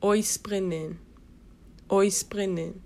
oisprenen, oisprenen.